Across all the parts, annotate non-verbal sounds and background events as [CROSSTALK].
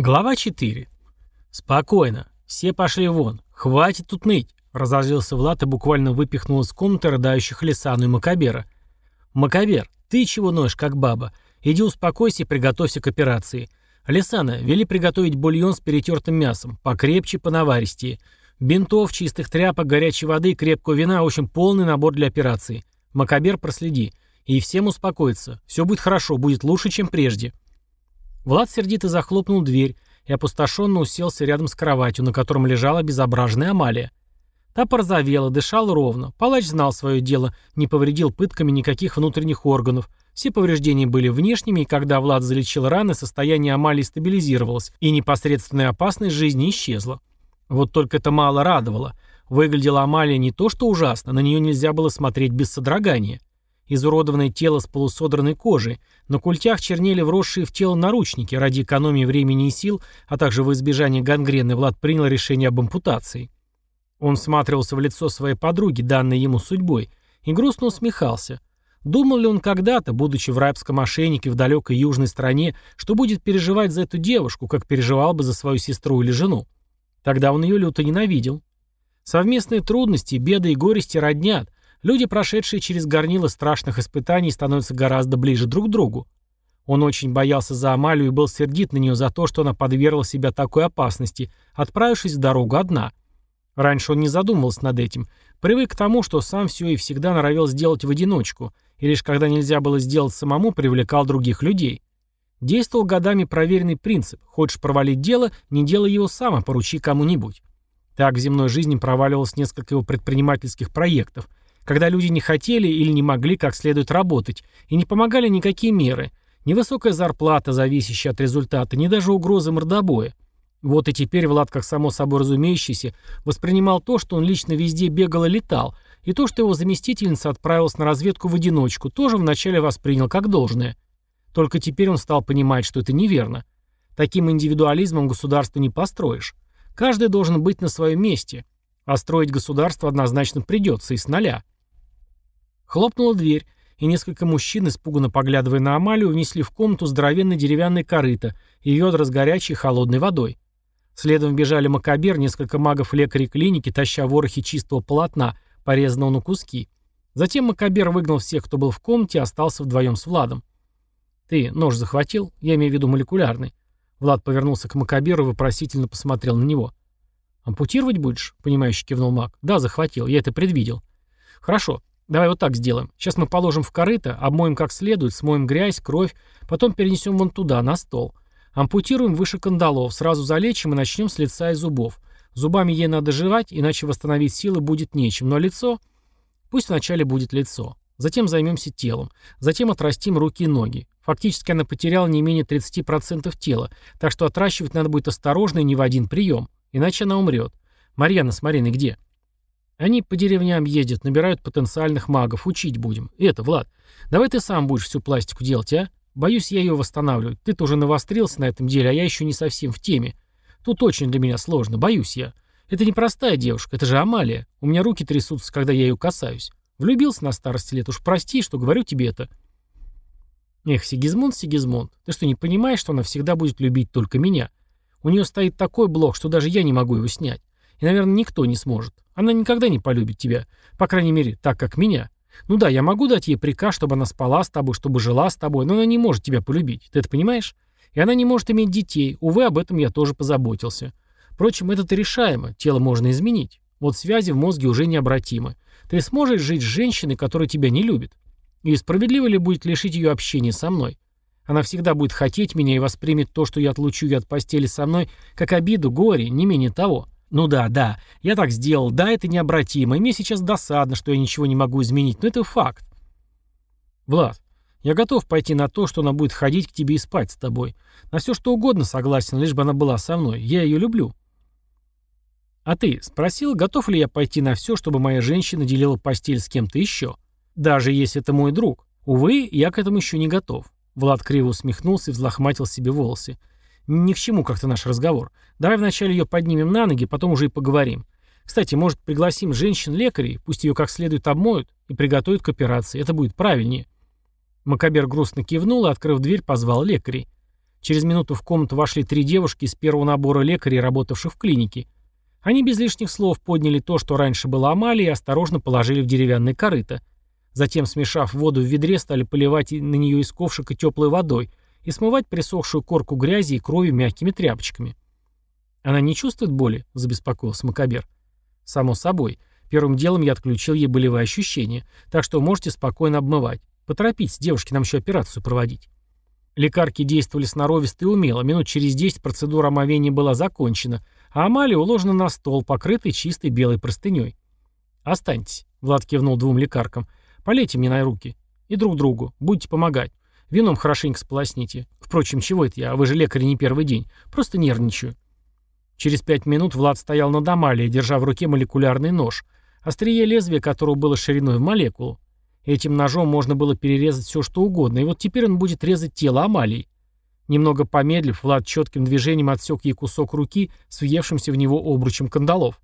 Глава 4. «Спокойно. Все пошли вон. Хватит тут ныть!» Разозлился Влад и буквально выпихнул из комнаты рыдающих Лисану и Макабера. «Макабер, ты чего ноешь, как баба? Иди успокойся и приготовься к операции. Лисана, вели приготовить бульон с перетертым мясом, покрепче, понаваристее. Бинтов, чистых тряпок, горячей воды, крепкого вина, в общем, полный набор для операции. Макабер, проследи. И всем успокоиться. Все будет хорошо, будет лучше, чем прежде». Влад сердито захлопнул дверь и опустошенно уселся рядом с кроватью, на котором лежала безображенная Амалия. Та порозовела, дышала ровно. Палач знал свое дело, не повредил пытками никаких внутренних органов. Все повреждения были внешними, и когда Влад залечил раны, состояние Амалии стабилизировалось, и непосредственная опасность жизни исчезла. Вот только это мало радовало. Выглядела Амалия не то что ужасно, на нее нельзя было смотреть без содрогания изуродованное тело с полусодранной кожей, на культях чернели вросшие в тело наручники, ради экономии времени и сил, а также во избежание гангрены Влад принял решение об ампутации. Он всматривался в лицо своей подруги, данной ему судьбой, и грустно усмехался. Думал ли он когда-то, будучи в рабском мошеннике в далекой южной стране, что будет переживать за эту девушку, как переживал бы за свою сестру или жену? Тогда он ее люто ненавидел. Совместные трудности, беды и горести роднят, Люди, прошедшие через горнило страшных испытаний, становятся гораздо ближе друг к другу. Он очень боялся за Амалию и был сердит на нее за то, что она подвергла себя такой опасности, отправившись в дорогу одна. Раньше он не задумывался над этим, привык к тому, что сам все и всегда норовил сделать в одиночку, и лишь когда нельзя было сделать самому, привлекал других людей. Действовал годами проверенный принцип «хочешь провалить дело, не делай его сам, а поручи кому-нибудь». Так в земной жизни проваливалось несколько его предпринимательских проектов, когда люди не хотели или не могли как следует работать, и не помогали никакие меры, ни высокая зарплата, зависящая от результата, ни даже угрозы мордобоя. Вот и теперь Влад, как само собой разумеющийся, воспринимал то, что он лично везде бегал и летал, и то, что его заместительница отправилась на разведку в одиночку, тоже вначале воспринял как должное. Только теперь он стал понимать, что это неверно. Таким индивидуализмом государство не построишь. Каждый должен быть на своем месте. А строить государство однозначно придется, и с нуля. Хлопнула дверь, и несколько мужчин, испуганно поглядывая на Амалию, внесли в комнату здоровенное деревянное корыто и ведра с горячей холодной водой. Следом бежали Макабер, несколько магов-лекарей клиники, таща ворохи чистого полотна, порезанного на куски. Затем Макабер выгнал всех, кто был в комнате, и остался вдвоем с Владом. «Ты нож захватил? Я имею в виду молекулярный». Влад повернулся к Макаберу и вопросительно посмотрел на него. «Ампутировать будешь?» — понимающе кивнул маг. «Да, захватил. Я это предвидел». «Хорошо. Давай вот так сделаем. Сейчас мы положим в корыто, обмоем как следует, смоем грязь, кровь, потом перенесем вон туда, на стол. Ампутируем выше кандалов, сразу залечим и начнем с лица и зубов. Зубами ей надо жевать, иначе восстановить силы будет нечем. Но лицо... Пусть вначале будет лицо. Затем займемся телом. Затем отрастим руки и ноги. Фактически она потеряла не менее 30% тела, так что отращивать надо будет осторожно и не в один прием. Иначе она умрет. Марьяна с Мариной где? Они по деревням ездят, набирают потенциальных магов, учить будем. И это, Влад, давай ты сам будешь всю пластику делать, а? Боюсь я ее восстанавливать. Ты-то уже навострился на этом деле, а я еще не совсем в теме. Тут очень для меня сложно, боюсь я. Это не простая девушка, это же Амалия. У меня руки трясутся, когда я ее касаюсь. Влюбился на старости лет, уж прости, что говорю тебе это. Эх, Сигизмунд, Сигизмунд, ты что, не понимаешь, что она всегда будет любить только меня? У нее стоит такой блок, что даже я не могу его снять. И, наверное, никто не сможет. Она никогда не полюбит тебя. По крайней мере, так, как меня. Ну да, я могу дать ей приказ, чтобы она спала с тобой, чтобы жила с тобой, но она не может тебя полюбить. Ты это понимаешь? И она не может иметь детей. Увы, об этом я тоже позаботился. Впрочем, это-то решаемо. Тело можно изменить. Вот связи в мозге уже необратимы. Ты сможешь жить с женщиной, которая тебя не любит? И справедливо ли будет лишить ее общения со мной? Она всегда будет хотеть меня и воспримет то, что я отлучу ее от постели со мной, как обиду, горе, не менее того. Ну да, да, я так сделал, да, это необратимо, и мне сейчас досадно, что я ничего не могу изменить, но это факт. Влад, я готов пойти на то, что она будет ходить к тебе и спать с тобой. На все что угодно согласен, лишь бы она была со мной. Я ее люблю. А ты спросил, готов ли я пойти на все, чтобы моя женщина делила постель с кем-то еще? Даже если это мой друг. Увы, я к этому еще не готов. Влад криво усмехнулся и взлохматил себе волосы. Ни к чему как-то наш разговор. Давай вначале ее поднимем на ноги, потом уже и поговорим. Кстати, может, пригласим женщин-лекарей, пусть ее как следует обмоют и приготовят к операции. Это будет правильнее. Макабер грустно кивнул и, открыв дверь, позвал лекарей. Через минуту в комнату вошли три девушки из первого набора лекарей, работавших в клинике. Они без лишних слов подняли то, что раньше было Амалией, и осторожно положили в деревянное корыто. Затем, смешав воду в ведре, стали поливать на нее из ковшика теплой водой и смывать присохшую корку грязи и крови мягкими тряпочками. «Она не чувствует боли?» – забеспокоился Макабер. «Само собой. Первым делом я отключил ей болевые ощущения, так что можете спокойно обмывать. Поторопитесь, девушки, нам еще операцию проводить». Лекарки действовали сноровисто и умело. Минут через десять процедура омовения была закончена, а Амалия уложена на стол, покрытый чистой белой простыней. «Останьтесь», — Влад кивнул двум лекаркам. «Полейте мне на руки. И друг другу. Будете помогать. Вином хорошенько сполосните. Впрочем, чего это я? Вы же лекарь не первый день. Просто нервничаю». Через пять минут Влад стоял над Амалией, держа в руке молекулярный нож, острие лезвия которого было шириной в молекулу. Этим ножом можно было перерезать все, что угодно, и вот теперь он будет резать тело Амалии. Немного помедлив, Влад четким движением отсек ей кусок руки с въевшимся в него обручем кандалов.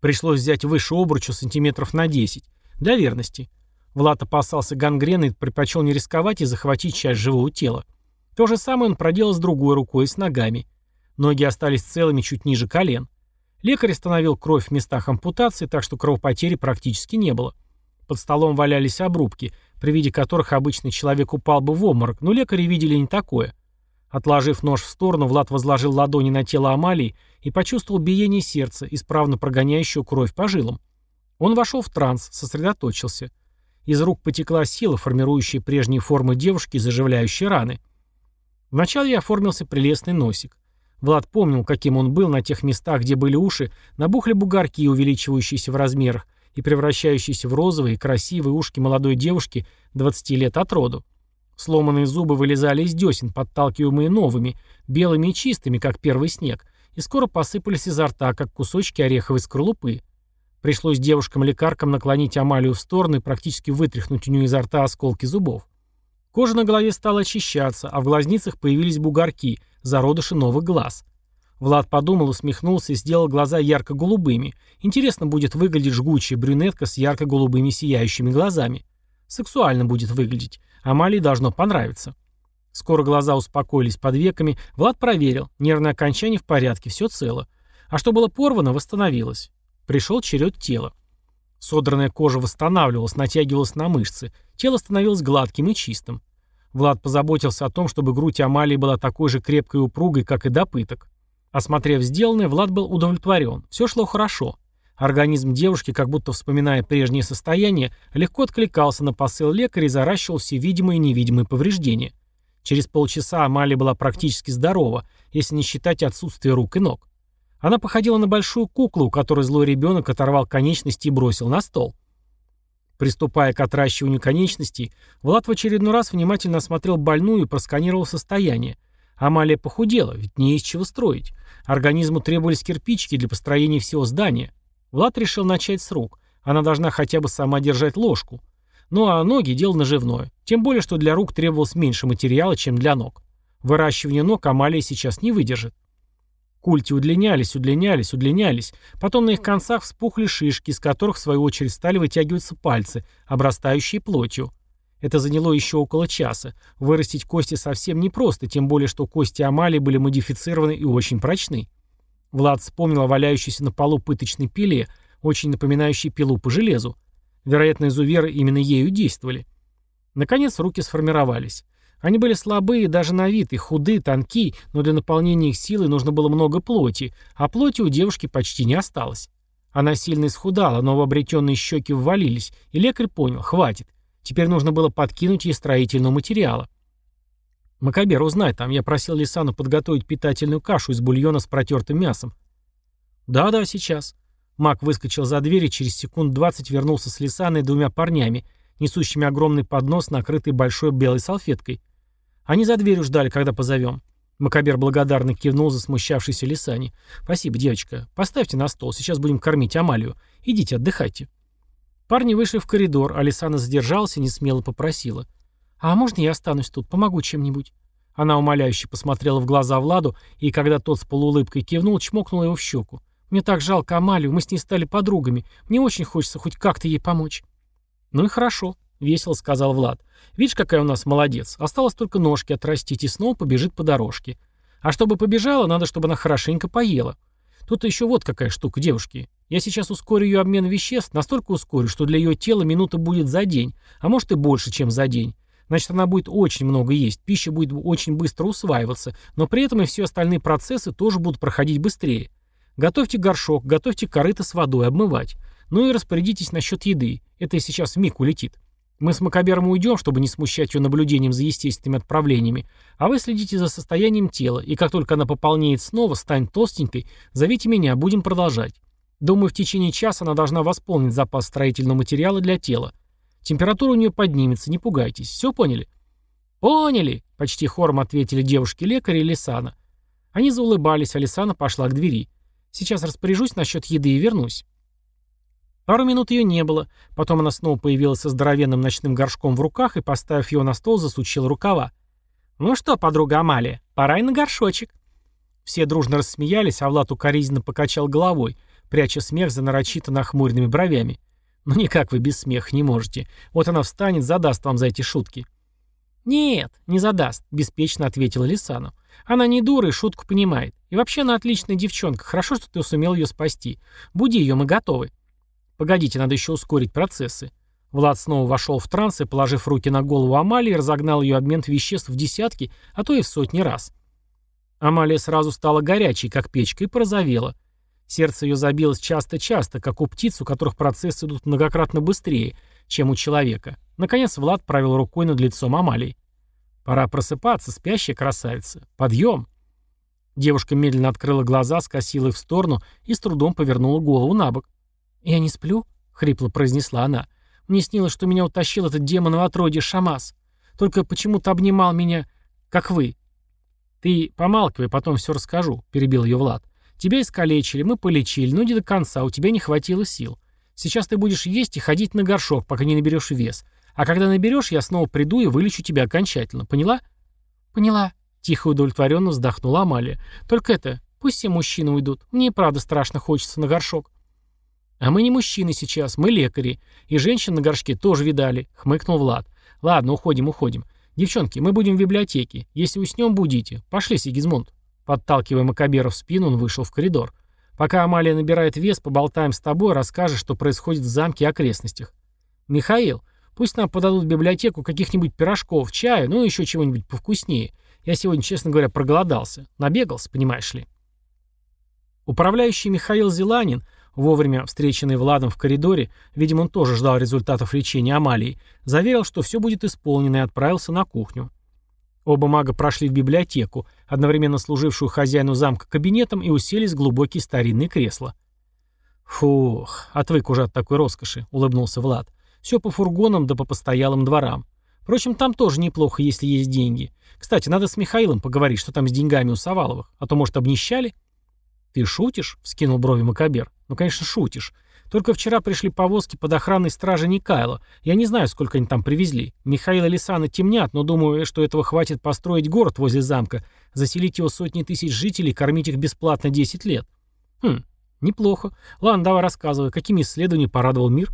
Пришлось взять выше обруча сантиметров на 10. Для верности. Влад опасался гангрены и предпочел не рисковать и захватить часть живого тела. То же самое он проделал с другой рукой и с ногами. Ноги остались целыми чуть ниже колен. Лекарь остановил кровь в местах ампутации, так что кровопотери практически не было. Под столом валялись обрубки, при виде которых обычный человек упал бы в обморок, но лекари видели не такое. Отложив нож в сторону, Влад возложил ладони на тело Амалии и почувствовал биение сердца, исправно прогоняющего кровь по жилам. Он вошел в транс, сосредоточился. Из рук потекла сила, формирующая прежние формы девушки, заживляющие раны. Вначале оформился прелестный носик. Влад помнил, каким он был на тех местах, где были уши, набухли бугорки, увеличивающиеся в размерах, и превращающиеся в розовые, красивые ушки молодой девушки 20 лет от роду. Сломанные зубы вылезали из десен, подталкиваемые новыми, белыми и чистыми, как первый снег, и скоро посыпались изо рта, как кусочки ореховой скорлупы. Пришлось девушкам-лекаркам наклонить Амалию в сторону и практически вытряхнуть у нее изо рта осколки зубов. Кожа на голове стала очищаться, а в глазницах появились бугорки, зародыши новых глаз. Влад подумал, усмехнулся и сделал глаза ярко-голубыми. Интересно будет выглядеть жгучая брюнетка с ярко-голубыми сияющими глазами. Сексуально будет выглядеть. Амалии должно понравиться. Скоро глаза успокоились под веками. Влад проверил. Нервное окончание в порядке, все цело. А что было порвано, восстановилось. Пришел черед тела. Содранная кожа восстанавливалась, натягивалась на мышцы. Тело становилось гладким и чистым. Влад позаботился о том, чтобы грудь Амалии была такой же крепкой и упругой, как и до пыток. Осмотрев сделанное, Влад был удовлетворен. Все шло хорошо. Организм девушки, как будто вспоминая прежнее состояние, легко откликался на посыл лекаря и заращивал все видимые и невидимые повреждения. Через полчаса Амалия была практически здорова, если не считать отсутствие рук и ног. Она походила на большую куклу, у которой злой ребенок оторвал конечности и бросил на стол. Приступая к отращиванию конечностей, Влад в очередной раз внимательно осмотрел больную и просканировал состояние – Амалия похудела, ведь не из чего строить. Организму требовались кирпичики для построения всего здания. Влад решил начать с рук. Она должна хотя бы сама держать ложку. Ну а ноги – дело наживное. Тем более, что для рук требовалось меньше материала, чем для ног. Выращивание ног Амалия сейчас не выдержит. Культи удлинялись, удлинялись, удлинялись. Потом на их концах вспухли шишки, из которых, в свою очередь, стали вытягиваться пальцы, обрастающие плотью. Это заняло еще около часа. Вырастить кости совсем непросто, тем более, что кости Амалии были модифицированы и очень прочны. Влад вспомнил о валяющейся на полу пыточной пиле, очень напоминающей пилу по железу. Вероятно, изуверы именно ею действовали. Наконец руки сформировались. Они были слабые даже на вид, и худые, тонкие, но для наполнения их силой нужно было много плоти, а плоти у девушки почти не осталось. Она сильно исхудала, новообретенные щеки ввалились, и лекарь понял, хватит. Теперь нужно было подкинуть ей строительного материала. «Макабер, узнай, там я просил Лисану подготовить питательную кашу из бульона с протертым мясом». «Да-да, сейчас». Мак выскочил за дверь и через секунд двадцать вернулся с Лисаной двумя парнями, несущими огромный поднос, накрытый большой белой салфеткой. Они за дверью ждали, когда позовем. Макабер благодарно кивнул за смущавшейся Лисане. «Спасибо, девочка. Поставьте на стол, сейчас будем кормить Амалию. Идите, отдыхайте». Парни вышли в коридор, Алисана задержалась и несмело попросила. «А можно я останусь тут? Помогу чем-нибудь?» Она умоляюще посмотрела в глаза Владу, и когда тот с полуулыбкой кивнул, чмокнула его в щеку. «Мне так жалко Амалию, мы с ней стали подругами. Мне очень хочется хоть как-то ей помочь». «Ну и хорошо», — весело сказал Влад. «Видишь, какая у нас молодец. Осталось только ножки отрастить, и снова побежит по дорожке. А чтобы побежала, надо, чтобы она хорошенько поела. Тут еще вот какая штука, девушки. Я сейчас ускорю ее обмен веществ, настолько ускорю, что для ее тела минута будет за день, а может и больше, чем за день. Значит, она будет очень много есть, пища будет очень быстро усваиваться, но при этом и все остальные процессы тоже будут проходить быстрее. Готовьте горшок, готовьте корыто с водой, обмывать. Ну и распорядитесь насчет еды. Это сейчас в миг улетит. Мы с Макабером уйдем, чтобы не смущать ее наблюдением за естественными отправлениями, а вы следите за состоянием тела, и как только она пополнеет снова, станет толстенькой, зовите меня, будем продолжать. Думаю, в течение часа она должна восполнить запас строительного материала для тела. Температура у нее поднимется, не пугайтесь. Все поняли? Поняли, почти хором ответили девушки-лекари и Лисана. Они заулыбались, а Лисана пошла к двери. Сейчас распоряжусь насчет еды и вернусь. Пару минут ее не было, потом она снова появилась со здоровенным ночным горшком в руках и, поставив его на стол, засучила рукава. «Ну что, подруга Амалия, пора и на горшочек». Все дружно рассмеялись, а Влад укоризненно покачал головой, пряча смех за нарочито нахмуренными бровями. «Ну никак вы без смеха не можете. Вот она встанет, задаст вам за эти шутки». «Нет, не задаст», — беспечно ответила Лисану. «Она не дура и шутку понимает. И вообще она отличная девчонка. Хорошо, что ты сумел ее спасти. Буди ее, мы готовы». Погодите, надо еще ускорить процессы. Влад снова вошел в транс и, положив руки на голову Амалии, разогнал ее обмен веществ в десятки, а то и в сотни раз. Амалия сразу стала горячей, как печка, и порозовела. Сердце ее забилось часто-часто, как у птиц, у которых процессы идут многократно быстрее, чем у человека. Наконец Влад провел рукой над лицом Амалии. «Пора просыпаться, спящая красавица. Подъем!» Девушка медленно открыла глаза, скосила их в сторону и с трудом повернула голову на бок. «Я не сплю?» — хрипло произнесла она. «Мне снилось, что меня утащил этот демон в отродье Шамас. Только почему-то обнимал меня, как вы». «Ты помалкивай, потом все расскажу», — перебил ее Влад. «Тебя искалечили, мы полечили, но не до конца, у тебя не хватило сил. Сейчас ты будешь есть и ходить на горшок, пока не наберешь вес. А когда наберешь, я снова приду и вылечу тебя окончательно. Поняла?» «Поняла», — тихо и удовлетворенно вздохнула Амалия. «Только это, пусть все мужчины уйдут. Мне и правда страшно хочется на горшок». «А мы не мужчины сейчас, мы лекари. И женщин на горшке тоже видали», — хмыкнул Влад. «Ладно, уходим, уходим. Девчонки, мы будем в библиотеке. Если уснем, будите. Пошли, Сигизмунд». Подталкивая Макабера в спину, он вышел в коридор. «Пока Амалия набирает вес, поболтаем с тобой, расскажешь, что происходит в замке и окрестностях. Михаил, пусть нам подадут в библиотеку каких-нибудь пирожков, чаю, ну и еще чего-нибудь повкуснее. Я сегодня, честно говоря, проголодался. Набегался, понимаешь ли». Управляющий Михаил Зеланин — Вовремя встреченный Владом в коридоре, видимо, он тоже ждал результатов лечения Амалии, заверил, что все будет исполнено и отправился на кухню. Оба мага прошли в библиотеку, одновременно служившую хозяину замка кабинетом, и уселись в глубокие старинные кресла. «Фух, отвык уже от такой роскоши», — улыбнулся Влад. «Все по фургонам да по постоялым дворам. Впрочем, там тоже неплохо, если есть деньги. Кстати, надо с Михаилом поговорить, что там с деньгами у Саваловых, а то, может, обнищали?» «Ты шутишь?» — вскинул брови Макабер. «Ну, конечно, шутишь. Только вчера пришли повозки под охраной стражи Никайла. Я не знаю, сколько они там привезли. Михаил и Лисана темнят, но думаю, что этого хватит построить город возле замка, заселить его сотни тысяч жителей кормить их бесплатно 10 лет. Хм, неплохо. Ладно, давай рассказывай, какими исследованиями порадовал мир?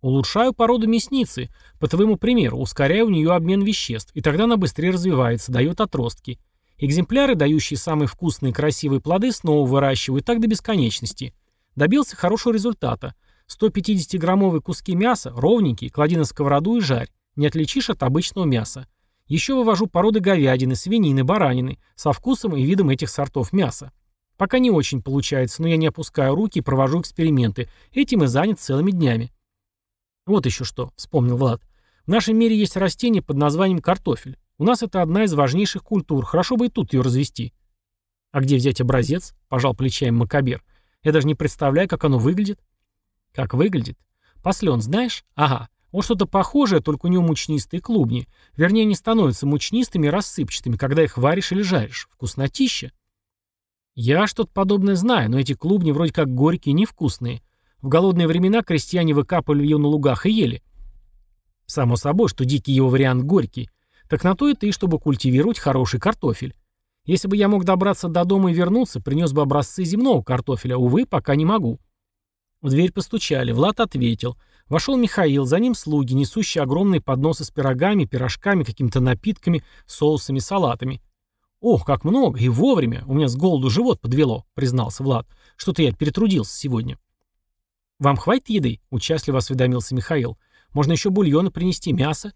Улучшаю породу мясницы. По твоему примеру, ускоряю у нее обмен веществ, и тогда она быстрее развивается, дает отростки. Экземпляры, дающие самые вкусные и красивые плоды, снова выращивают так до бесконечности. Добился хорошего результата. 150-граммовые куски мяса, ровненькие, клади на сковороду и жарь. Не отличишь от обычного мяса. Еще вывожу породы говядины, свинины, баранины, со вкусом и видом этих сортов мяса. Пока не очень получается, но я не опускаю руки и провожу эксперименты. Этим и занят целыми днями. Вот еще что, вспомнил Влад. В нашем мире есть растение под названием картофель. У нас это одна из важнейших культур, хорошо бы и тут ее развести. А где взять образец? Пожал плечами Макабер. Я даже не представляю, как оно выглядит. Как выглядит? Послен, знаешь? Ага. Вот что-то похожее, только у него мучнистые клубни. Вернее, они становятся мучнистыми и рассыпчатыми, когда их варишь или жаришь. Вкуснотища. Я что-то подобное знаю, но эти клубни вроде как горькие и невкусные. В голодные времена крестьяне выкапывали ее на лугах и ели. Само собой, что дикий его вариант горький. Так на то и ты, чтобы культивировать хороший картофель. Если бы я мог добраться до дома и вернуться, принес бы образцы земного картофеля. Увы, пока не могу. В дверь постучали. Влад ответил. Вошел Михаил, за ним слуги, несущие огромные подносы с пирогами, пирожками, какими-то напитками, соусами, салатами. «Ох, как много! И вовремя! У меня с голоду живот подвело», — признался Влад. «Что-то я перетрудился сегодня». «Вам хватит еды?» — участливо осведомился Михаил. «Можно еще бульона принести, мясо?»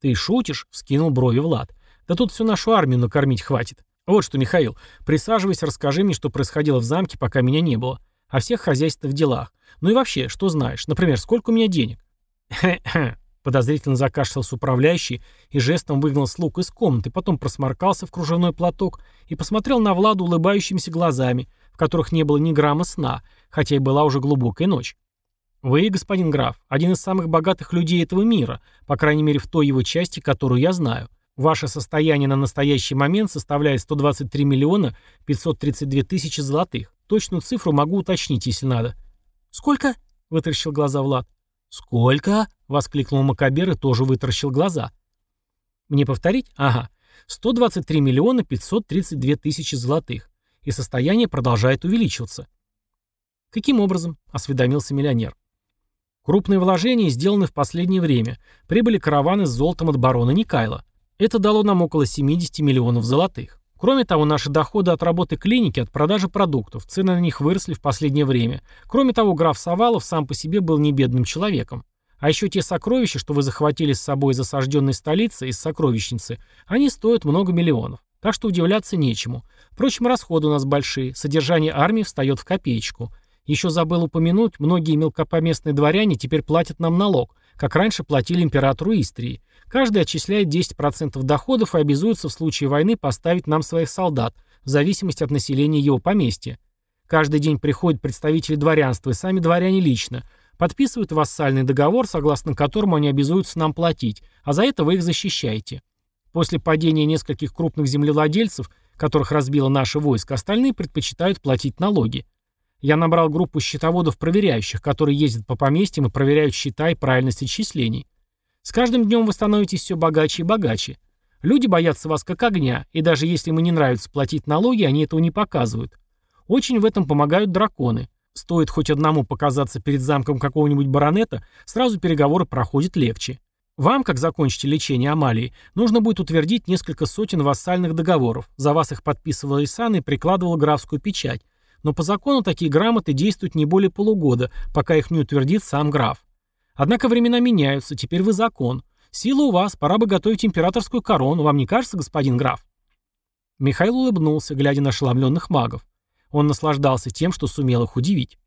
«Ты шутишь?» — вскинул брови Влад. «Да тут всю нашу армию накормить хватит. Вот что, Михаил, присаживайся, расскажи мне, что происходило в замке, пока меня не было. О всех хозяйственных делах. Ну и вообще, что знаешь? Например, сколько у меня денег?» [LAUGHS] Подозрительно закашлялся управляющий и жестом выгнал слуг из комнаты, потом просморкался в кружевной платок и посмотрел на Владу улыбающимися глазами, в которых не было ни грамма сна, хотя и была уже глубокая ночь. «Вы, господин граф, один из самых богатых людей этого мира, по крайней мере в той его части, которую я знаю. Ваше состояние на настоящий момент составляет 123 миллиона 532 тысячи золотых. Точную цифру могу уточнить, если надо». «Сколько?» — вытаращил глаза Влад. «Сколько?» — воскликнул Макабер и тоже вытаращил глаза. «Мне повторить? Ага. 123 миллиона 532 тысячи золотых. И состояние продолжает увеличиваться». «Каким образом?» — осведомился миллионер. Крупные вложения сделаны в последнее время. Прибыли караваны с золотом от барона Никайла. Это дало нам около 70 миллионов золотых. Кроме того, наши доходы от работы клиники, от продажи продуктов, цены на них выросли в последнее время. Кроме того, граф Савалов сам по себе был не бедным человеком. А еще те сокровища, что вы захватили с собой из осажденной столицы, из сокровищницы, они стоят много миллионов. Так что удивляться нечему. Впрочем, расходы у нас большие, содержание армии встает в копеечку. Еще забыл упомянуть, многие мелкопоместные дворяне теперь платят нам налог, как раньше платили императору Истрии. Каждый отчисляет 10% доходов и обязуется в случае войны поставить нам своих солдат, в зависимости от населения его поместья. Каждый день приходят представители дворянства и сами дворяне лично, подписывают вассальный договор, согласно которому они обязуются нам платить, а за это вы их защищаете. После падения нескольких крупных землевладельцев, которых разбило наше войско, остальные предпочитают платить налоги. Я набрал группу счетоводов-проверяющих, которые ездят по поместьям и проверяют счета и правильность отчислений. С каждым днем вы становитесь все богаче и богаче. Люди боятся вас как огня, и даже если им не нравится платить налоги, они этого не показывают. Очень в этом помогают драконы. Стоит хоть одному показаться перед замком какого-нибудь баронета, сразу переговоры проходят легче. Вам, как закончите лечение Амалии, нужно будет утвердить несколько сотен вассальных договоров. За вас их подписывала Исана и прикладывала графскую печать. Но по закону такие грамоты действуют не более полугода, пока их не утвердит сам граф. Однако времена меняются, теперь вы закон. Сила у вас, пора бы готовить императорскую корону, вам не кажется, господин граф?» Михаил улыбнулся, глядя на ошеломленных магов. Он наслаждался тем, что сумел их удивить.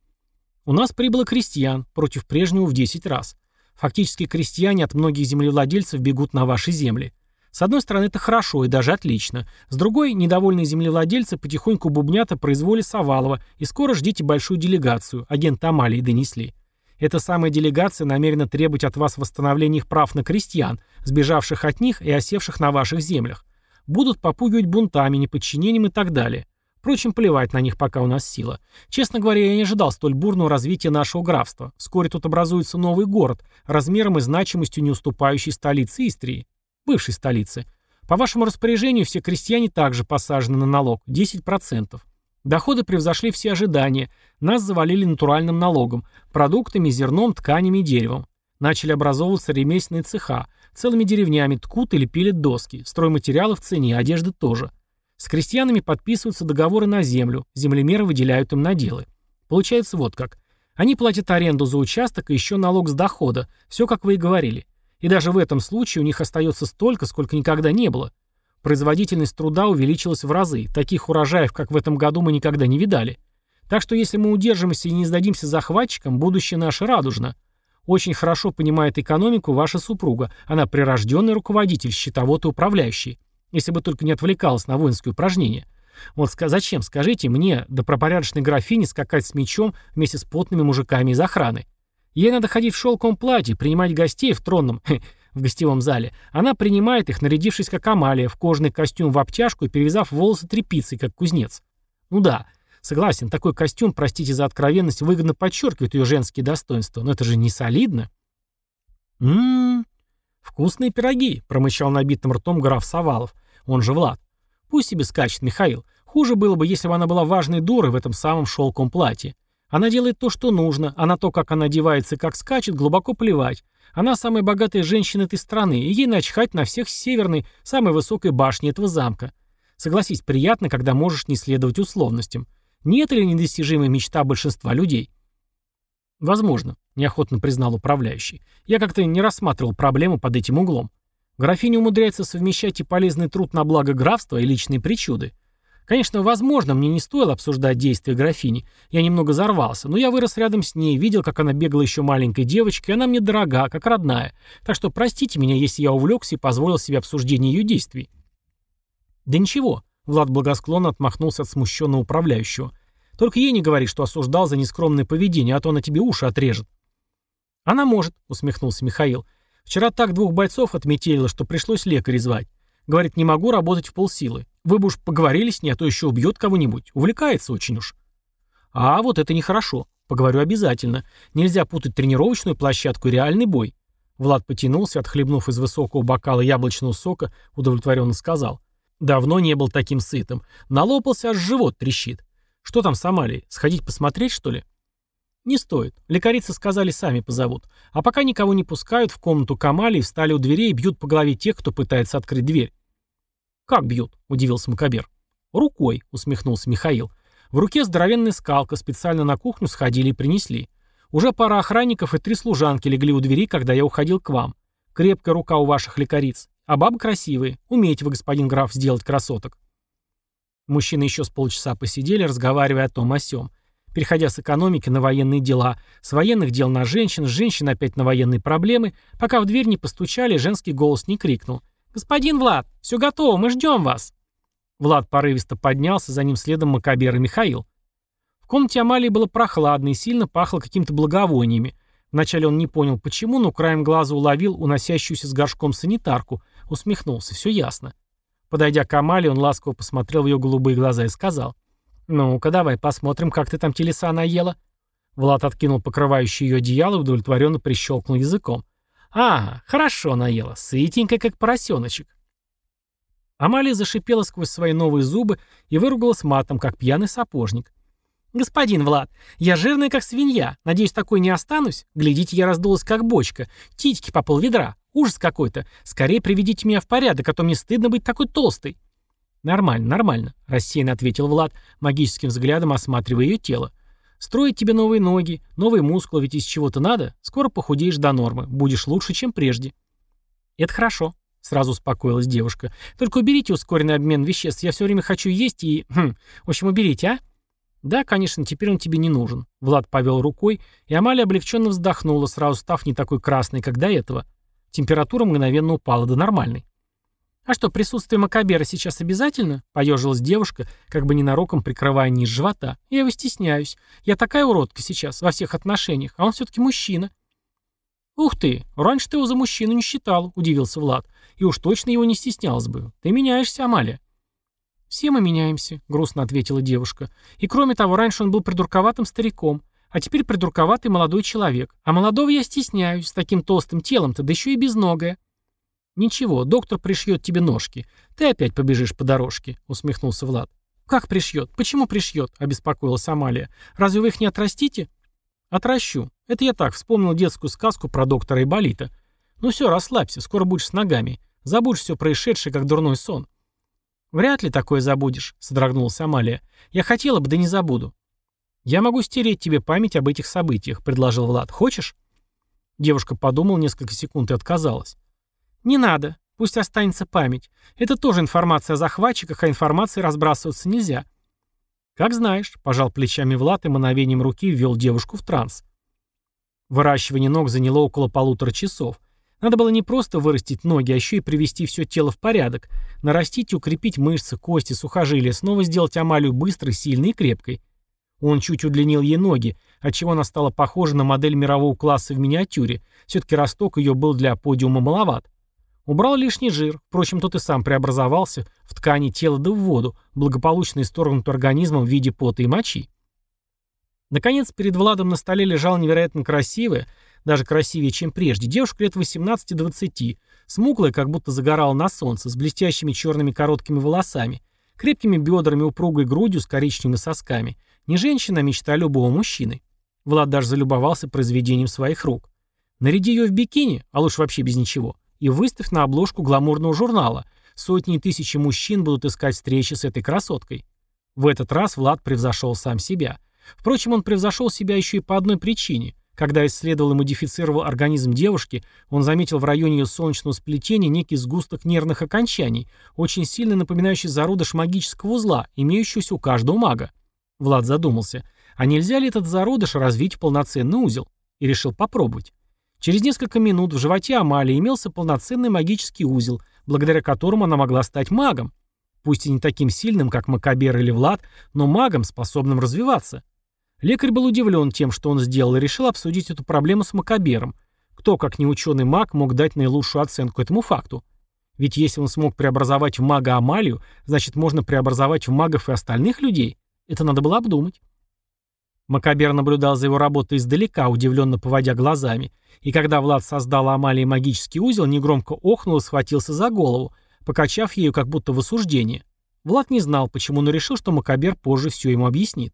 «У нас прибыло крестьян, против прежнего в 10 раз. Фактически крестьяне от многих землевладельцев бегут на ваши земли. С одной стороны, это хорошо и даже отлично. С другой, недовольные землевладельцы потихоньку бубнят о произволе Савалова, и скоро ждите большую делегацию, агент Амалии донесли. Эта самая делегация намерена требовать от вас восстановления их прав на крестьян, сбежавших от них и осевших на ваших землях. Будут попугивать бунтами, неподчинением и так далее. Впрочем, плевать на них, пока у нас сила. Честно говоря, я не ожидал столь бурного развития нашего графства. Вскоре тут образуется новый город, размером и значимостью не уступающий столице Истрии. Бывшей столицы. По вашему распоряжению все крестьяне также посажены на налог, 10%. Доходы превзошли все ожидания. Нас завалили натуральным налогом, продуктами, зерном, тканями и деревом. Начали образовываться ремесленные цеха. Целыми деревнями ткут или пилят доски. Стройматериалы в цене, одежда тоже. С крестьянами подписываются договоры на землю. Землемеры выделяют им наделы. Получается вот как. Они платят аренду за участок и еще налог с дохода. Все, как вы и говорили. И даже в этом случае у них остается столько, сколько никогда не было. Производительность труда увеличилась в разы. Таких урожаев, как в этом году, мы никогда не видали. Так что если мы удержимся и не сдадимся захватчикам, будущее наше радужно. Очень хорошо понимает экономику ваша супруга. Она прирожденный руководитель, счетовод и управляющий. Если бы только не отвлекалась на воинские упражнения. Вот зачем, скажите мне, до пропорядочной графини скакать с мечом вместе с потными мужиками из охраны? Ей надо ходить в шелковом платье, принимать гостей в тронном [LAUGHS] в гостевом зале. Она принимает их, нарядившись как Амалия, в кожаный костюм в обтяжку и перевязав волосы тряпицей, как кузнец. Ну да, согласен, такой костюм, простите за откровенность, выгодно подчеркивает ее женские достоинства, но это же не солидно. Ммм, вкусные пироги, промычал набитым ртом граф Савалов, он же Влад. Пусть себе скачет Михаил. Хуже было бы, если бы она была важной дурой в этом самом шелковом платье. Она делает то, что нужно, а на то, как она одевается и как скачет, глубоко плевать. Она самая богатая женщина этой страны, и ей начхать на всех с северной, самой высокой башни этого замка. Согласись, приятно, когда можешь не следовать условностям. Нет ли недостижимая мечта большинства людей? Возможно, неохотно признал управляющий. Я как-то не рассматривал проблему под этим углом. Графиня умудряется совмещать и полезный труд на благо графства, и личные причуды. Конечно, возможно, мне не стоило обсуждать действия графини. Я немного взорвался, но я вырос рядом с ней, видел, как она бегала еще маленькой девочкой, и она мне дорога, как родная. Так что простите меня, если я увлекся и позволил себе обсуждение ее действий. Да ничего, Влад благосклонно отмахнулся от смущенного управляющего. Только ей не говори, что осуждал за нескромное поведение, а то она тебе уши отрежет. Она может, усмехнулся Михаил. Вчера так двух бойцов отметелило, что пришлось лекаря звать. Говорит, не могу работать в полсилы. Вы бы уж поговорили с ней, а то еще убьет кого-нибудь. Увлекается очень уж. А вот это нехорошо. Поговорю обязательно. Нельзя путать тренировочную площадку и реальный бой. Влад потянулся, отхлебнув из высокого бокала яблочного сока, удовлетворенно сказал. Давно не был таким сытым. Налопался, аж живот трещит. Что там с Амалией? Сходить посмотреть, что ли? «Не стоит. Лекарицы сказали, сами позовут. А пока никого не пускают, в комнату к Амалии встали у дверей и бьют по голове тех, кто пытается открыть дверь». «Как бьют?» – удивился Макабер. «Рукой», – усмехнулся Михаил. «В руке здоровенная скалка, специально на кухню сходили и принесли. Уже пара охранников и три служанки легли у двери, когда я уходил к вам. Крепкая рука у ваших лекариц. А бабы красивые. Умеете вы, господин граф, сделать красоток». Мужчины еще с полчаса посидели, разговаривая о том о сём переходя с экономики на военные дела, с военных дел на женщин, с женщин опять на военные проблемы, пока в дверь не постучали, женский голос не крикнул. «Господин Влад, все готово, мы ждем вас!» Влад порывисто поднялся, за ним следом Макабер и Михаил. В комнате Амалии было прохладно и сильно пахло какими-то благовониями. Вначале он не понял, почему, но краем глаза уловил уносящуюся с горшком санитарку, усмехнулся, все ясно. Подойдя к Амалии, он ласково посмотрел в ее голубые глаза и сказал — «Ну-ка, давай посмотрим, как ты там телеса наела». Влад откинул покрывающее ее одеяло и удовлетворенно прищелкнул языком. «А, хорошо наела, сытенько, как поросеночек». Амалия зашипела сквозь свои новые зубы и выругалась матом, как пьяный сапожник. «Господин Влад, я жирная, как свинья. Надеюсь, такой не останусь? Глядите, я раздулась, как бочка. Титьки по полведра. Ужас какой-то. Скорее приведите меня в порядок, а то мне стыдно быть такой толстой». «Нормально, нормально», — рассеянно ответил Влад, магическим взглядом осматривая ее тело. «Строить тебе новые ноги, новые мускулы, ведь из чего-то надо. Скоро похудеешь до нормы, будешь лучше, чем прежде». «Это хорошо», — сразу успокоилась девушка. «Только уберите ускоренный обмен веществ, я все время хочу есть и... Хм, в общем, уберите, а?» «Да, конечно, теперь он тебе не нужен». Влад повел рукой, и Амалия облегченно вздохнула, сразу став не такой красной, как до этого. Температура мгновенно упала до нормальной. «А что, присутствие Макабера сейчас обязательно?» — поежилась девушка, как бы ненароком прикрывая низ живота. «Я его стесняюсь. Я такая уродка сейчас, во всех отношениях, а он все-таки мужчина». «Ух ты, раньше ты его за мужчину не считал», — удивился Влад. «И уж точно его не стеснялся бы. Ты меняешься, Амалия». «Все мы меняемся», — грустно ответила девушка. «И кроме того, раньше он был придурковатым стариком, а теперь придурковатый молодой человек. А молодого я стесняюсь, с таким толстым телом-то, да еще и безногое». «Ничего, доктор пришьет тебе ножки. Ты опять побежишь по дорожке», — усмехнулся Влад. «Как пришьет? Почему пришьет?» — обеспокоилась Амалия. «Разве вы их не отрастите?» «Отращу. Это я так, вспомнил детскую сказку про доктора Иболита. Ну все, расслабься, скоро будешь с ногами. Забудешь все происшедшее, как дурной сон». «Вряд ли такое забудешь», — содрогнулась Амалия. «Я хотела бы, да не забуду». «Я могу стереть тебе память об этих событиях», — предложил Влад. «Хочешь?» Девушка подумала несколько секунд и отказалась. «Не надо. Пусть останется память. Это тоже информация о захватчиках, а информацией разбрасываться нельзя». «Как знаешь», — пожал плечами Влад и мановением руки ввел девушку в транс. Выращивание ног заняло около полутора часов. Надо было не просто вырастить ноги, а еще и привести все тело в порядок, нарастить и укрепить мышцы, кости, сухожилия, снова сделать Амалию быстрой, сильной и крепкой. Он чуть удлинил ей ноги, отчего она стала похожа на модель мирового класса в миниатюре. Все-таки росток ее был для подиума маловат. Убрал лишний жир, впрочем, тот и сам преобразовался в ткани тела да в воду, благополучно исторгнутый организмом в виде пота и мочи. Наконец, перед Владом на столе лежала невероятно красивая, даже красивее, чем прежде, девушка лет 18-20, смуглая, как будто загорала на солнце, с блестящими черными короткими волосами, крепкими бедрами, упругой грудью с коричневыми сосками. Не женщина, а мечта любого мужчины. Влад даже залюбовался произведением своих рук. Наряди ее в бикини, а лучше вообще без ничего – и выставь на обложку гламурного журнала. сотни и тысячи мужчин будут искать встречи с этой красоткой. В этот раз Влад превзошел сам себя. Впрочем, он превзошел себя еще и по одной причине. Когда исследовал и модифицировал организм девушки, он заметил в районе ее солнечного сплетения некий сгусток нервных окончаний, очень сильно напоминающий зародыш магического узла, имеющийся у каждого мага. Влад задумался, а нельзя ли этот зародыш развить в полноценный узел? И решил попробовать. Через несколько минут в животе Амалии имелся полноценный магический узел, благодаря которому она могла стать магом. Пусть и не таким сильным, как Макабер или Влад, но магом, способным развиваться. Лекарь был удивлен тем, что он сделал, и решил обсудить эту проблему с Макабером. Кто, как не ученый маг, мог дать наилучшую оценку этому факту? Ведь если он смог преобразовать в мага Амалию, значит можно преобразовать в магов и остальных людей. Это надо было обдумать. Макабер наблюдал за его работой издалека, удивленно поводя глазами, и когда Влад создал Амалии магический узел, негромко охнул и схватился за голову, покачав ею как будто в осуждение. Влад не знал, почему, но решил, что Макабер позже все ему объяснит.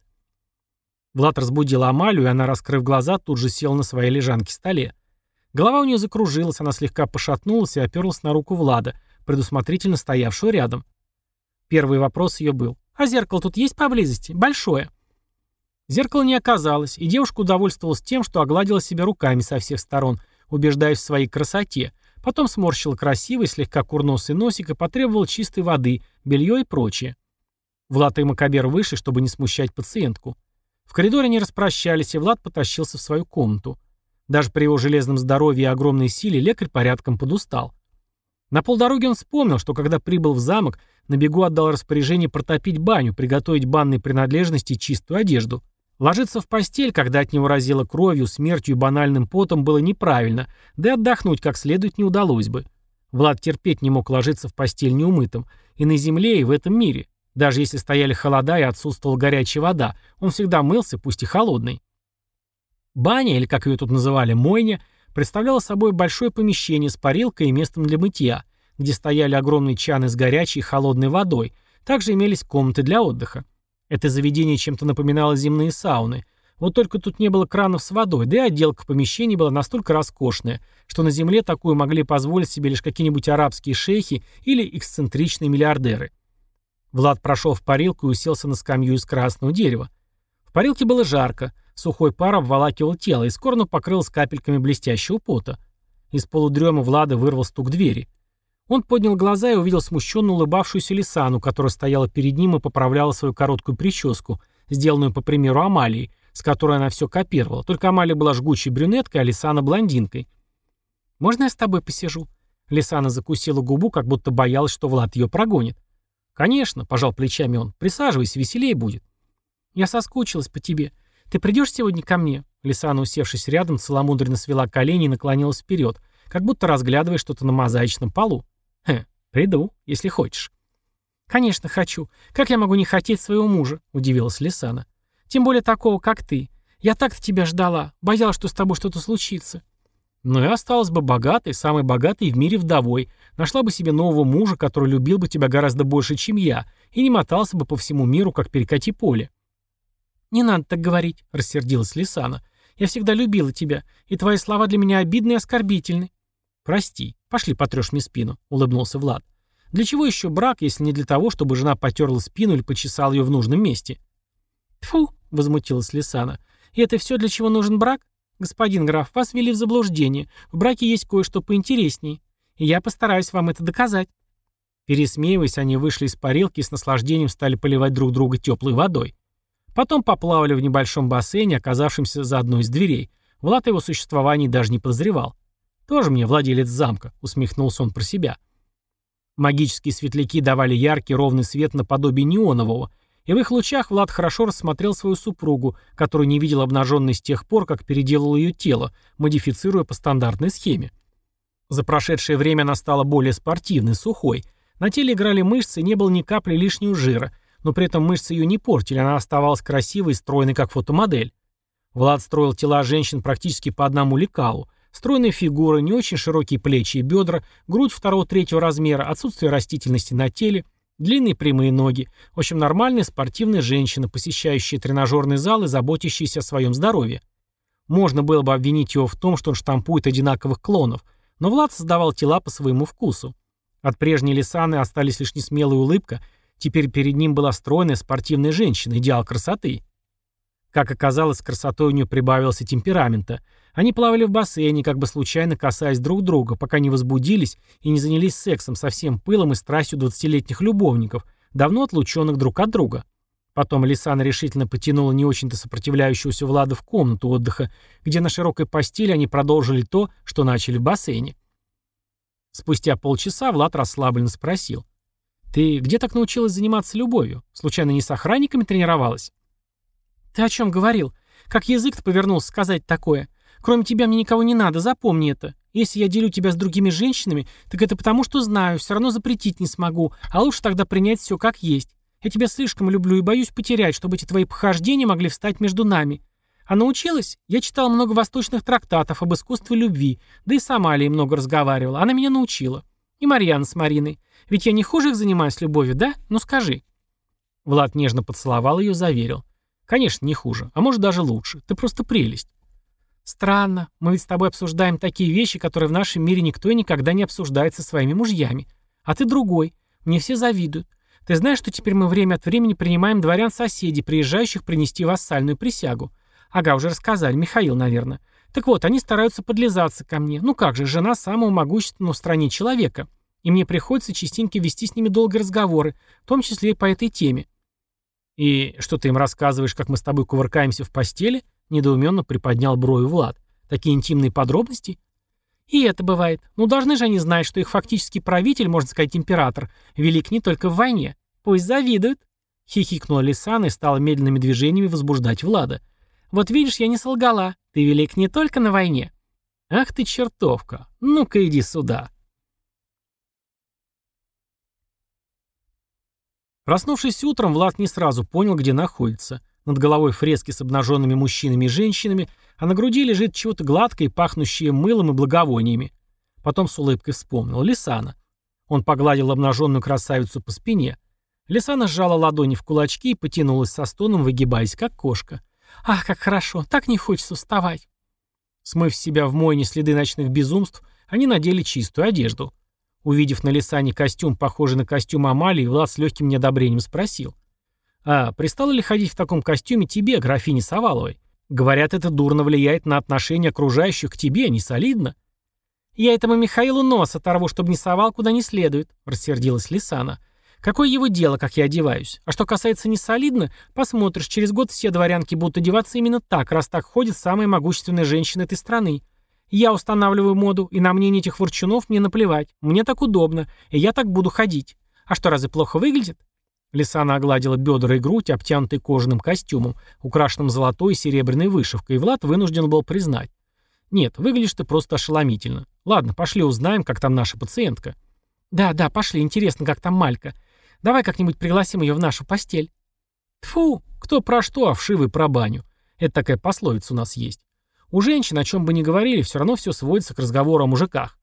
Влад разбудил Амалию, и она, раскрыв глаза, тут же села на своей лежанке-столе. Голова у нее закружилась, она слегка пошатнулась и оперлась на руку Влада, предусмотрительно стоявшего рядом. Первый вопрос ее был. «А зеркало тут есть поблизости? Большое?» Зеркала не оказалось, и девушка удовольствовалась тем, что огладила себя руками со всех сторон, убеждаясь в своей красоте, потом сморщила красивый, слегка курносый носик и потребовала чистой воды, белье и прочее. Влад и Макабер вышли, чтобы не смущать пациентку. В коридоре они распрощались, и Влад потащился в свою комнату. Даже при его железном здоровье и огромной силе лекарь порядком подустал. На полдороги он вспомнил, что когда прибыл в замок, на бегу отдал распоряжение протопить баню, приготовить банные принадлежности и чистую одежду. Ложиться в постель, когда от него разило кровью, смертью и банальным потом, было неправильно, да и отдохнуть как следует не удалось бы. Влад терпеть не мог ложиться в постель неумытым. И на земле, и в этом мире. Даже если стояли холода и отсутствовала горячая вода, он всегда мылся, пусть и холодный. Баня, или как ее тут называли, мойня, представляла собой большое помещение с парилкой и местом для мытья, где стояли огромные чаны с горячей и холодной водой. Также имелись комнаты для отдыха. Это заведение чем-то напоминало земные сауны. Вот только тут не было кранов с водой, да и отделка помещений была настолько роскошная, что на земле такую могли позволить себе лишь какие-нибудь арабские шейхи или эксцентричные миллиардеры. Влад прошел в парилку и уселся на скамью из красного дерева. В парилке было жарко, сухой пар обволакивал тело и скоро покрылось капельками блестящего пота. Из полудрема Влада вырвал стук двери. Он поднял глаза и увидел смущенно улыбавшуюся Лисану, которая стояла перед ним и поправляла свою короткую прическу, сделанную по примеру Амалии, с которой она все копировала. Только Амалия была жгучей брюнеткой, а Лисана блондинкой. «Можно я с тобой посижу?» Лисана закусила губу, как будто боялась, что Влад ее прогонит. «Конечно», — пожал плечами он, — «присаживайся, веселее будет». «Я соскучилась по тебе. Ты придешь сегодня ко мне?» Лисана, усевшись рядом, целомудренно свела колени и наклонилась вперед, как будто разглядывая что-то на мозаичном полу. «Хе, приду, если хочешь». «Конечно, хочу. Как я могу не хотеть своего мужа?» — удивилась Лисана. «Тем более такого, как ты. Я так-то тебя ждала. Боялась, что с тобой что-то случится». «Ну и осталась бы богатой, самой богатой в мире вдовой, Нашла бы себе нового мужа, который любил бы тебя гораздо больше, чем я, и не мотался бы по всему миру, как перекати поле. «Не надо так говорить», — рассердилась Лисана. «Я всегда любила тебя, и твои слова для меня обидны и оскорбительны». «Прости, пошли потрешь мне спину», — улыбнулся Влад. «Для чего еще брак, если не для того, чтобы жена потерла спину или почесала ее в нужном месте?» «Тьфу», — возмутилась Лисана. «И это все, для чего нужен брак? Господин граф, вас ввели в заблуждение. В браке есть кое-что поинтереснее и я постараюсь вам это доказать». Пересмеиваясь, они вышли из парилки и с наслаждением стали поливать друг друга теплой водой. Потом поплавали в небольшом бассейне, оказавшемся за одной из дверей. Влад его существовании даже не подозревал. «Тоже мне владелец замка», — усмехнулся он про себя. Магические светляки давали яркий ровный свет наподобие неонового, и в их лучах Влад хорошо рассмотрел свою супругу, которую не видел обнаженной с тех пор, как переделал ее тело, модифицируя по стандартной схеме. За прошедшее время она стала более спортивной, сухой. На теле играли мышцы, не было ни капли лишнего жира, но при этом мышцы ее не портили, она оставалась красивой и стройной, как фотомодель. Влад строил тела женщин практически по одному лекалу. Стройная фигура, не очень широкие плечи и бедра, грудь второго-третьего размера, отсутствие растительности на теле, длинные прямые ноги. В общем, нормальная спортивная женщина, посещающая тренажерный зал и заботящаяся о своем здоровье. Можно было бы обвинить его в том, что он штампует одинаковых клонов, но Влад создавал тела по своему вкусу. От прежней Лисаны остались лишь несмелая улыбка, теперь перед ним была стройная спортивная женщина, идеал красоты. Как оказалось, красотой у нее прибавился темперамента. Они плавали в бассейне, как бы случайно касаясь друг друга, пока не возбудились и не занялись сексом со всем пылом и страстью двадцатилетних любовников, давно отлученных друг от друга. Потом Лисана решительно потянула не очень-то сопротивляющегося Влада в комнату отдыха, где на широкой постели они продолжили то, что начали в бассейне. Спустя полчаса Влад расслабленно спросил. «Ты где так научилась заниматься любовью? Случайно не с охранниками тренировалась?» «Ты о чем говорил? Как язык-то повернулся сказать такое? Кроме тебя мне никого не надо, запомни это. Если я делю тебя с другими женщинами, так это потому, что знаю, все равно запретить не смогу, а лучше тогда принять все как есть. Я тебя слишком люблю и боюсь потерять, чтобы эти твои похождения могли встать между нами. А научилась? Я читала много восточных трактатов об искусстве любви, да и сама Алия много разговаривала. Она меня научила. И Марьяна с Мариной. Ведь я не хуже их занимаюсь любовью, да? Ну скажи». Влад нежно поцеловал ее, заверил. «Конечно, не хуже. А может, даже лучше. Ты просто прелесть». «Странно. Мы ведь с тобой обсуждаем такие вещи, которые в нашем мире никто и никогда не обсуждает со своими мужьями. А ты другой. Мне все завидуют. Ты знаешь, что теперь мы время от времени принимаем дворян-соседей, приезжающих принести вассальную присягу? Ага, уже рассказали, Михаил, наверное. Так вот, они стараются подлизаться ко мне. Ну как же, жена самого могущественного в стране человека. И мне приходится частенько вести с ними долгие разговоры, в том числе и по этой теме. И что ты им рассказываешь, как мы с тобой кувыркаемся в постели? Недоуменно приподнял брови Влад. Такие интимные подробности? И это бывает. Ну, должны же они знать, что их фактический правитель, можно сказать, император, велик не только в войне. Пусть завидуют. Хихикнула Лисана и стала медленными движениями возбуждать Влада. Вот видишь, я не солгала. Ты велик не только на войне. Ах ты чертовка. Ну-ка иди сюда. Проснувшись утром, Влад не сразу понял, где находится. Над головой фрески с обнаженными мужчинами и женщинами, а на груди лежит чего-то гладкое, пахнущее мылом и благовониями. Потом с улыбкой вспомнил. Лисана. Он погладил обнаженную красавицу по спине. Лисана сжала ладони в кулачки и потянулась со стоном, выгибаясь, как кошка. «Ах, как хорошо! Так не хочется вставать!» Смыв с себя в мойне следы ночных безумств, они надели чистую одежду. Увидев на Лисане костюм, похожий на костюм Амалии, Влад с легким неодобрением спросил. «А пристало ли ходить в таком костюме тебе, графине Саваловой? Говорят, это дурно влияет на отношение окружающих к тебе, не солидно». «Я этому Михаилу нос оторву, чтобы не совал куда не следует», — рассердилась Лисана. «Какое его дело, как я одеваюсь? А что касается не солидно, посмотришь, через год все дворянки будут одеваться именно так, раз так ходит самая могущественная женщина этой страны. Я устанавливаю моду, и на мнение этих ворчунов мне наплевать. Мне так удобно, и я так буду ходить. А что, разве плохо выглядит?» Лисана огладила бедра и грудь, обтянутые кожаным костюмом, украшенным золотой и серебряной вышивкой, и Влад вынужден был признать. «Нет, выглядишь ты просто ошеломительно. Ладно, пошли узнаем, как там наша пациентка». «Да, да, пошли, интересно, как там Малька. Давай как-нибудь пригласим ее в нашу постель». Тфу, кто про что, а вшивый про баню. Это такая пословица у нас есть. У женщин, о чем бы ни говорили, все равно все сводится к разговору о мужиках.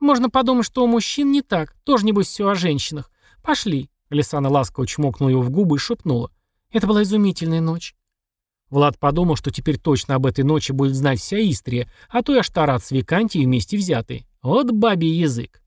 Можно подумать, что у мужчин не так, тоже небось все о женщинах. Пошли, Лисана ласково чмокнула его в губы и шепнула. «Это была изумительная ночь». Влад подумал, что теперь точно об этой ночи будет знать вся Истрия, а то и Аштарат с Викантией вместе взятые. Вот бабий язык.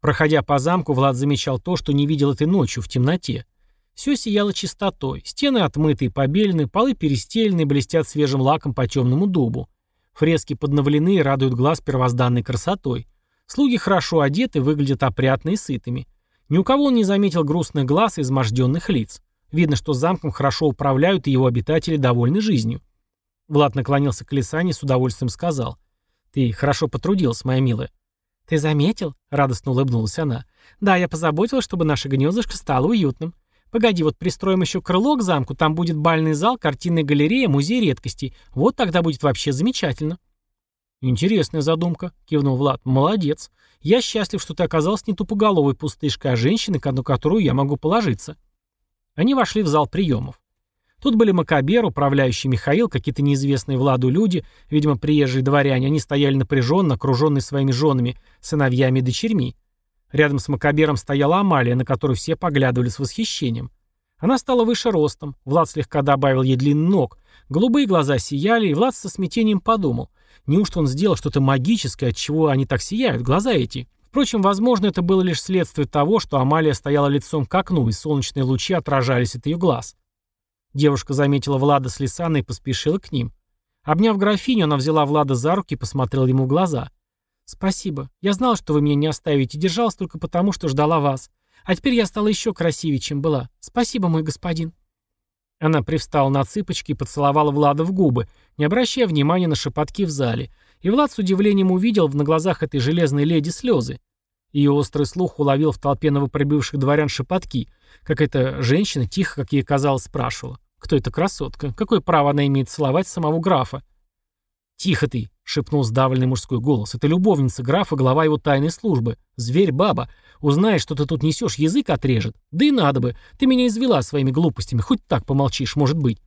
Проходя по замку, Влад замечал то, что не видел этой ночью в темноте. Все сияло чистотой, стены отмытые, побелены, полы перестелены, блестят свежим лаком по темному дубу. Фрески подновлены и радуют глаз первозданной красотой. Слуги хорошо одеты, выглядят опрятно и сытыми. Ни у кого он не заметил грустных глаз и изможденных лиц. Видно, что замком хорошо управляют и его обитатели довольны жизнью. Влад наклонился к Лисане и с удовольствием сказал. «Ты хорошо потрудилась, моя милая». «Ты заметил?» — радостно улыбнулась она. «Да, я позаботилась, чтобы наше гнездышко стало уютным. Погоди, вот пристроим еще крыло к замку, там будет бальный зал, картинная галерея, музей редкостей. Вот тогда будет вообще замечательно». «Интересная задумка», — кивнул Влад. «Молодец. Я счастлив, что ты оказался не тупоголовой пустышкой, а женщиной, на которую я могу положиться». Они вошли в зал приемов. Тут были Макабер, управляющий Михаил, какие-то неизвестные Владу люди, видимо, приезжие дворяне. Они стояли напряженно, окруженные своими женами, сыновьями и дочерьми. Рядом с Макабером стояла Амалия, на которую все поглядывали с восхищением. Она стала выше ростом, Влад слегка добавил ей длинный ног, голубые глаза сияли, и Влад со смятением подумал, неужто он сделал что-то магическое, от чего они так сияют, глаза эти? Впрочем, возможно, это было лишь следствие того, что Амалия стояла лицом к окну, и солнечные лучи отражались от ее глаз. Девушка заметила Влада с Лисаной и поспешила к ним. Обняв графиню, она взяла Влада за руки и посмотрела ему в глаза. «Спасибо. Я знала, что вы меня не оставите, держалась только потому, что ждала вас. А теперь я стала еще красивее, чем была. Спасибо, мой господин». Она привстала на цыпочки и поцеловала Влада в губы, не обращая внимания на шепотки в зале. И Влад с удивлением увидел в на глазах этой железной леди слезы. Ее острый слух уловил в толпе новоприбывших дворян шепотки, как эта женщина тихо, как ей казалось, спрашивала. Кто эта красотка? Какое право она имеет целовать самого графа? «Тихо ты!» — шепнул сдавленный мужской голос. «Это любовница графа, глава его тайной службы. Зверь-баба. Узнаешь, что ты тут несешь, язык отрежет. Да и надо бы. Ты меня извела своими глупостями. Хоть так помолчишь, может быть».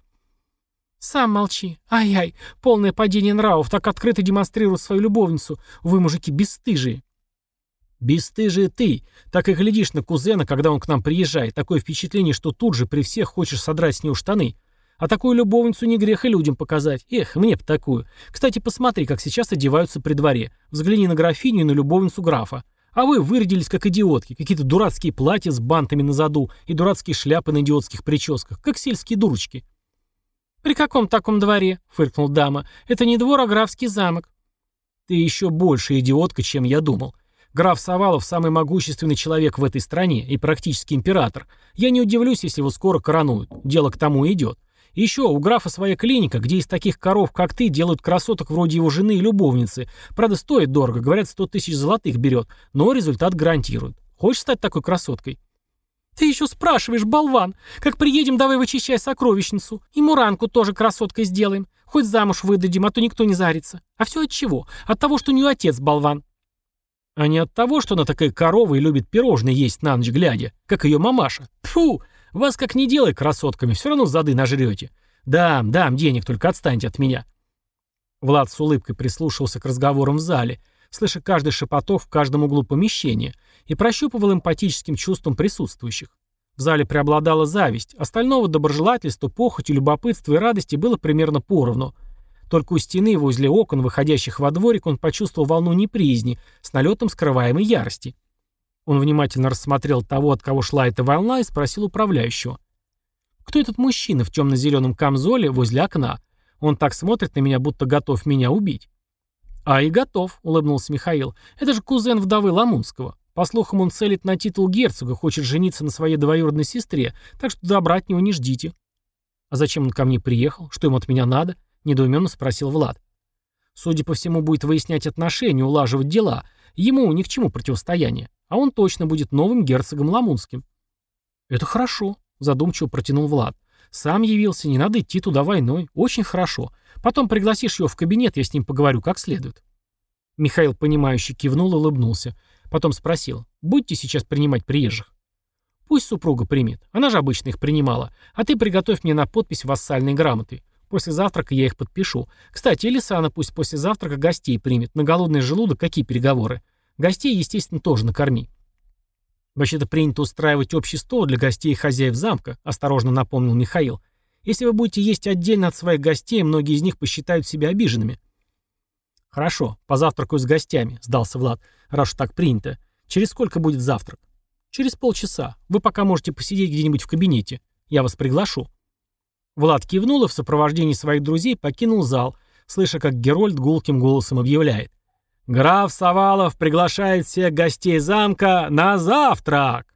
«Сам молчи. Ай-ай, полное падение нравов, так открыто демонстрирует свою любовницу. Вы, мужики, бесстыжие». «Бесстыжие ты. Так и глядишь на кузена, когда он к нам приезжает. Такое впечатление, что тут же при всех хочешь содрать с него штаны. А такую любовницу не грех и людям показать. Эх, мне бы такую. Кстати, посмотри, как сейчас одеваются при дворе. Взгляни на графиню и на любовницу графа. А вы вырядились как идиотки. Какие-то дурацкие платья с бантами на заду и дурацкие шляпы на идиотских прическах. Как сельские дурочки. «При каком таком дворе?» — фыркнул дама. «Это не двор, а графский замок». «Ты еще больше идиотка, чем я думал. Граф Савалов самый могущественный человек в этой стране и практически император. Я не удивлюсь, если его скоро коронуют. Дело к тому идет. Еще, у графа своя клиника, где из таких коров, как ты, делают красоток вроде его жены и любовницы. Правда, стоит дорого, говорят, 100 тысяч золотых берет, но результат гарантирует. Хочешь стать такой красоткой? «Ты еще спрашиваешь, болван! Как приедем, давай вычищай сокровищницу. И Муранку тоже красоткой сделаем. Хоть замуж выдадим, а то никто не зарится. А все от чего? От того, что у нее отец болван. А не от того, что она такая корова и любит пирожные есть на ночь глядя, как ее мамаша. Фу, вас как не делай красотками, все равно зады нажрете. Дам, дам денег, только отстаньте от меня. Влад с улыбкой прислушивался к разговорам в зале, слыша каждый шепоток в каждом углу помещения, и прощупывал эмпатическим чувством присутствующих. В зале преобладала зависть, остального доброжелательства, похоти, любопытства и радости было примерно поровну – только у стены, возле окон, выходящих во дворик, он почувствовал волну неприязни с налетом скрываемой ярости. Он внимательно рассмотрел того, от кого шла эта волна, и спросил управляющего. «Кто этот мужчина в темно-зеленом камзоле возле окна? Он так смотрит на меня, будто готов меня убить». «А и готов», — улыбнулся Михаил. «Это же кузен вдовы Ламунского. По слухам, он целит на титул герцога, хочет жениться на своей двоюродной сестре, так что добра от него не ждите». «А зачем он ко мне приехал? Что ему от меня надо?» недоуменно спросил Влад. Судя по всему, будет выяснять отношения, улаживать дела. Ему ни к чему противостояние. А он точно будет новым герцогом Ламунским. Это хорошо, задумчиво протянул Влад. Сам явился, не надо идти туда войной. Очень хорошо. Потом пригласишь его в кабинет, я с ним поговорю как следует. Михаил, понимающе кивнул и улыбнулся. Потом спросил, будете сейчас принимать приезжих? Пусть супруга примет. Она же обычно их принимала. А ты приготовь мне на подпись вассальной грамоты. После завтрака я их подпишу. Кстати, Элисана пусть после завтрака гостей примет. На голодный желудок какие переговоры? Гостей, естественно, тоже накорми. Вообще-то принято устраивать общий стол для гостей и хозяев замка, осторожно напомнил Михаил. Если вы будете есть отдельно от своих гостей, многие из них посчитают себя обиженными. Хорошо, позавтракаю с гостями, сдался Влад, раз уж так принято. Через сколько будет завтрак? Через полчаса. Вы пока можете посидеть где-нибудь в кабинете. Я вас приглашу. Влад кивнул и в сопровождении своих друзей покинул зал, слыша, как Герольд гулким голосом объявляет. «Граф Савалов приглашает всех гостей замка на завтрак!»